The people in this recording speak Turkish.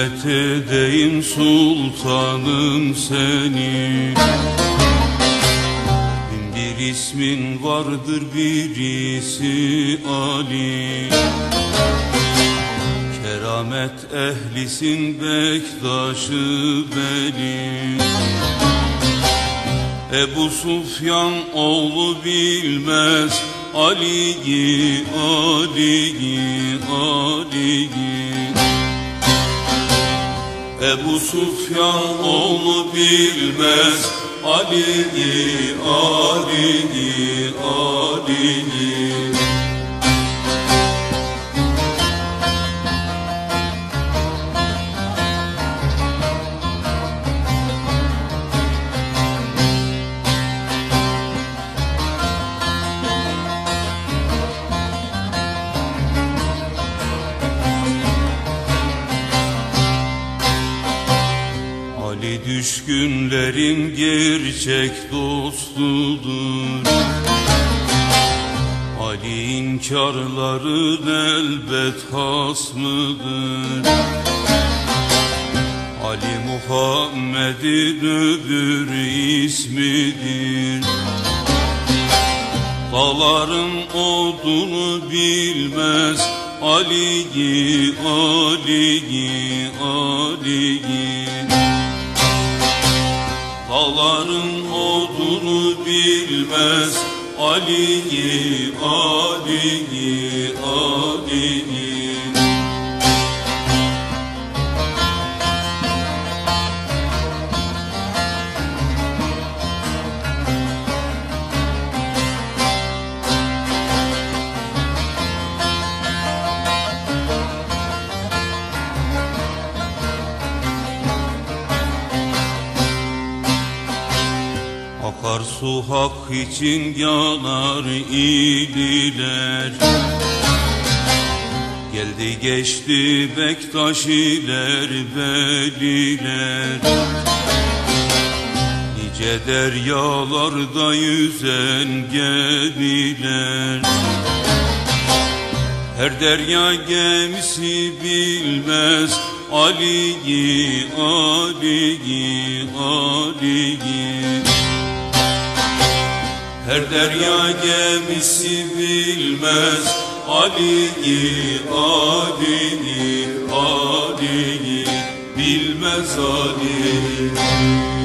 Hürmet edeyim sultanım seni. Bir ismin vardır birisi Ali. Keramet ehlisin bektaşı benim Ebu Sufyan oğlu bilmez Ali'yi, Ali'yi, Ali'yi Ebu Sufyan oğlu bilmez. Ali'yi, Ali'yi, Ali'yi Ali düşkünlerin gerçek dostudur. Ali inkarların elbet hasmıdır Ali Muhammed'in öbür ismidir. Dağların odunu bilmez Ali'yi, Ali'yi, Ali'yi Dağların odunu bilmez Ali'yi, Ali'yi, Ali'yi Akarsu hak için yanar idiler. Geldi geçti Bektaş iler veliler. Nice deryalarda yüzen gemiler. Her derya gemisi bilmez Ali'yi, Ali'yi, Ali'yi her derya gemisi bilmez Ali'yi, Ali'yi, Ali'yi Bilmez Ali'yi